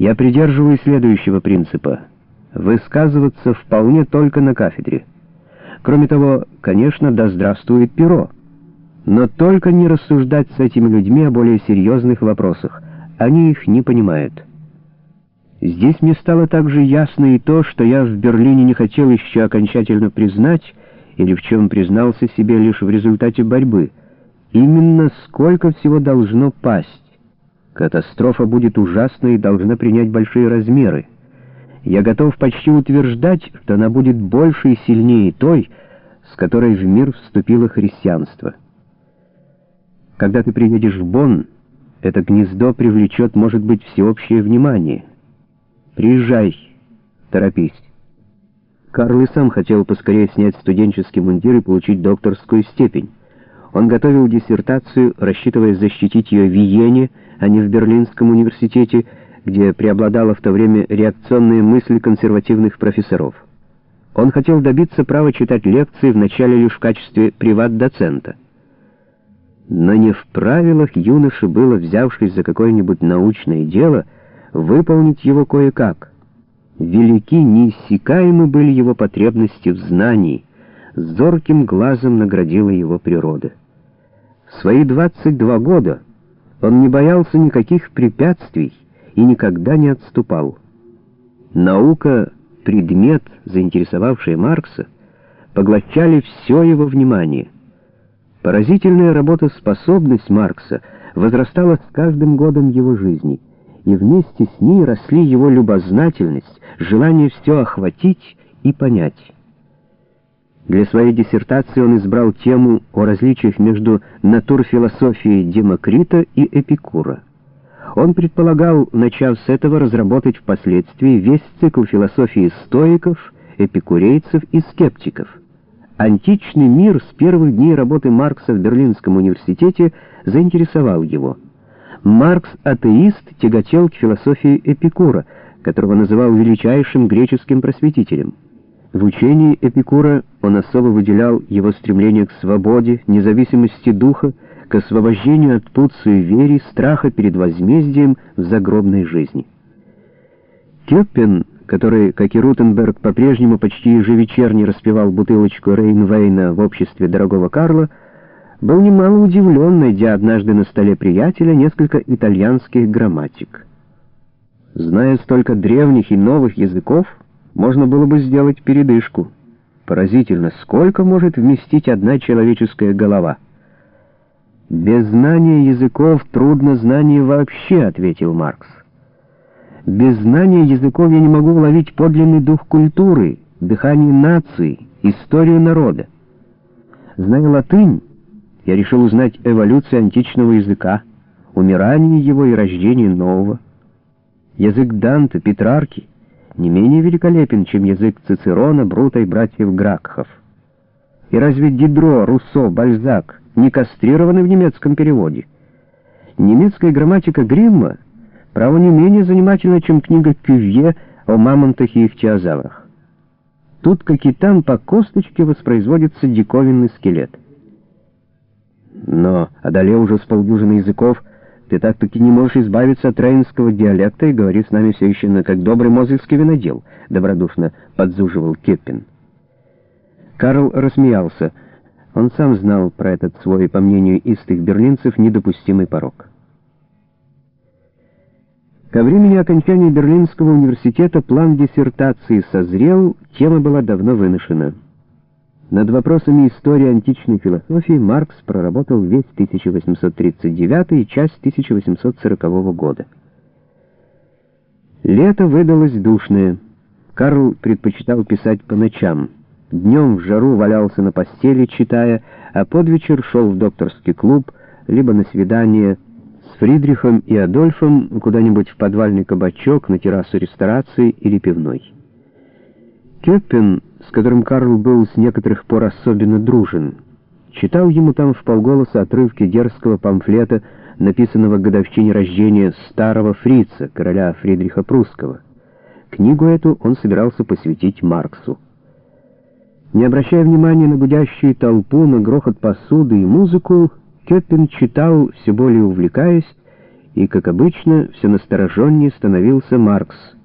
Я придерживаюсь следующего принципа — высказываться вполне только на кафедре. Кроме того, конечно, да здравствует перо. Но только не рассуждать с этими людьми о более серьезных вопросах. Они их не понимают. Здесь мне стало также ясно и то, что я в Берлине не хотел еще окончательно признать, или в чем признался себе лишь в результате борьбы. Именно сколько всего должно пасть. Катастрофа будет ужасной и должна принять большие размеры. Я готов почти утверждать, что она будет больше и сильнее той, с которой в мир вступило христианство. Когда ты приедешь в Бонн, это гнездо привлечет, может быть, всеобщее внимание. Приезжай, торопись. Карл и сам хотел поскорее снять студенческий мундир и получить докторскую степень. Он готовил диссертацию, рассчитывая защитить ее в Виене, а не в Берлинском университете, где преобладала в то время реакционная мысль консервативных профессоров. Он хотел добиться права читать лекции вначале лишь в качестве приват-доцента. Но не в правилах юноши было, взявшись за какое-нибудь научное дело, выполнить его кое-как. Велики, неиссякаемы были его потребности в знании, зорким глазом наградила его природа. В свои 22 года он не боялся никаких препятствий и никогда не отступал. Наука, предмет, заинтересовавший Маркса, поглощали все его внимание. Поразительная работоспособность Маркса возрастала с каждым годом его жизни — и вместе с ней росли его любознательность, желание все охватить и понять. Для своей диссертации он избрал тему о различиях между натурфилософией Демокрита и Эпикура. Он предполагал, начав с этого, разработать впоследствии весь цикл философии стоиков, эпикурейцев и скептиков. Античный мир с первых дней работы Маркса в Берлинском университете заинтересовал его. Маркс, атеист, тяготел к философии Эпикура, которого называл величайшим греческим просветителем. В учении Эпикура он особо выделял его стремление к свободе, независимости духа, к освобождению от пут суеверий, страха перед возмездием в загробной жизни. Кюппен, который, как и Рутенберг, по-прежнему почти ежевечерне распевал бутылочку Рейнвейна в обществе дорогого Карла, был немало удивлен, найдя однажды на столе приятеля несколько итальянских грамматик. Зная столько древних и новых языков, можно было бы сделать передышку. Поразительно, сколько может вместить одна человеческая голова. «Без знания языков трудно знание вообще», — ответил Маркс. «Без знания языков я не могу уловить подлинный дух культуры, дыхание нации, историю народа. Зная латынь, я решил узнать эволюцию античного языка, умирание его и рождение нового. Язык Данте, Петрарки не менее великолепен, чем язык Цицерона, Брута и братьев Гракхов. И разве Дидро, Руссо, Бальзак не кастрированы в немецком переводе? Немецкая грамматика Гримма, право, не менее занимательна, чем книга Кювье о мамонтах и ихтиозаврах. Тут, как и там, по косточке воспроизводится диковинный скелет. Но, одолев уже с полдюжины языков, ты так-таки не можешь избавиться от рейнского диалекта и говоришь с нами все еще на как добрый мозельский винодел, — добродушно подзуживал Кеппин. Карл рассмеялся. Он сам знал про этот свой, по мнению истых берлинцев, недопустимый порог. Ко времени окончания Берлинского университета план диссертации созрел, тема была давно выношена. Над вопросами истории античной философии Маркс проработал весь 1839 и часть 1840 года. Лето выдалось душное. Карл предпочитал писать по ночам. Днем в жару валялся на постели, читая, а под вечер шел в докторский клуб, либо на свидание с Фридрихом и Адольфом куда-нибудь в подвальный кабачок, на террасу ресторации или пивной. Кёппен с которым Карл был с некоторых пор особенно дружен. Читал ему там в полголоса отрывки дерзкого памфлета, написанного к годовщине рождения старого фрица, короля Фридриха Прусского. Книгу эту он собирался посвятить Марксу. Не обращая внимания на гудящую толпу, на грохот посуды и музыку, Кёппин читал, все более увлекаясь, и, как обычно, все настороженнее становился Маркс —